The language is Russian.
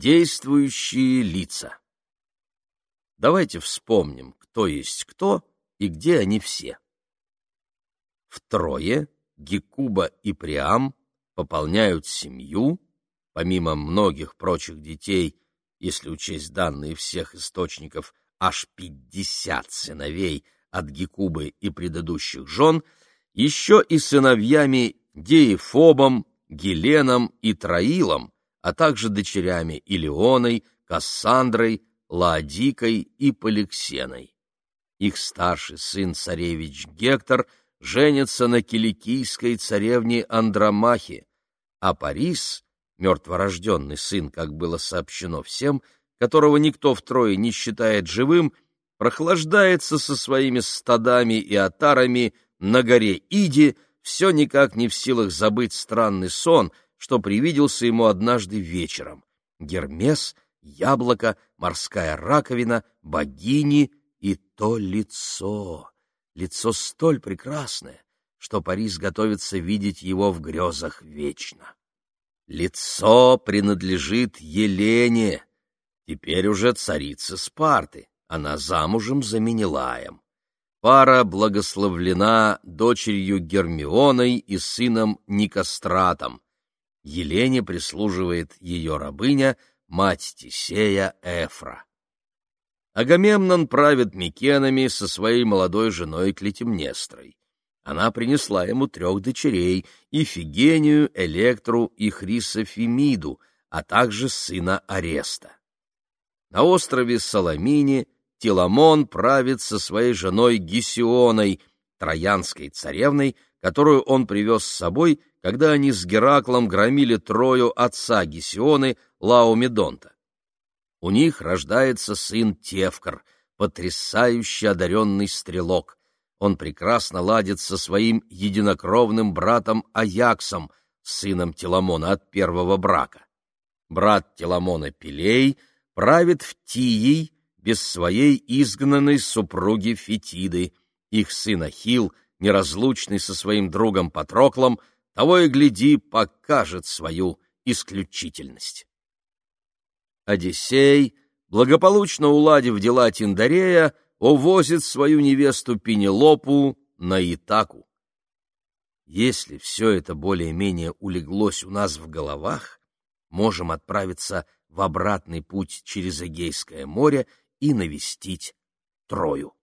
Действующие лица. Давайте вспомним, кто есть кто и где они все. Втрое Гекуба и Приам пополняют семью, помимо многих прочих детей, если учесть данные всех источников, аж пятьдесят сыновей от Гекубы и предыдущих жен, еще и сыновьями Деефобом, Геленом и Троилом, а также дочерями Илионой, Кассандрой, Лаодикой и Поликсеной. Их старший сын царевич Гектор женится на киликийской царевне Андромахе, а Парис, мертворожденный сын, как было сообщено всем, которого никто втрое не считает живым, прохлаждается со своими стадами и отарами на горе Иди, все никак не в силах забыть странный сон, что привиделся ему однажды вечером. Гермес, яблоко, морская раковина, богини и то лицо. Лицо столь прекрасное, что Парис готовится видеть его в грезах вечно. Лицо принадлежит Елене, теперь уже царице Спарты, она замужем за Менелаем. Пара благословлена дочерью Гермионой и сыном Никостратом. Елене прислуживает ее рабыня, мать Тисея Эфра. Агамемнон правит Микенами со своей молодой женой Клетимнестрой. Она принесла ему трех дочерей — Ифигению, Электру и Хрисофемиду, а также сына Ареста. На острове Саламине — Теламон правит со своей женой Гесионой, троянской царевной, которую он привез с собой, когда они с Гераклом громили Трою отца Гесионы Лаомедонта. У них рождается сын Тевкар, потрясающе одаренный стрелок. Он прекрасно ладит со своим единокровным братом Аяксом, сыном Теламона от первого брака. Брат Теламона Пелей правит в Тией, без своей изгнанной супруги Фетиды, их сын Ахил, неразлучный со своим другом Патроклом, того и гляди, покажет свою исключительность. Одиссей, благополучно уладив дела Тиндарея, увозит свою невесту Пенелопу на Итаку. Если все это более-менее улеглось у нас в головах, можем отправиться в обратный путь через Эгейское море и навестить Трою.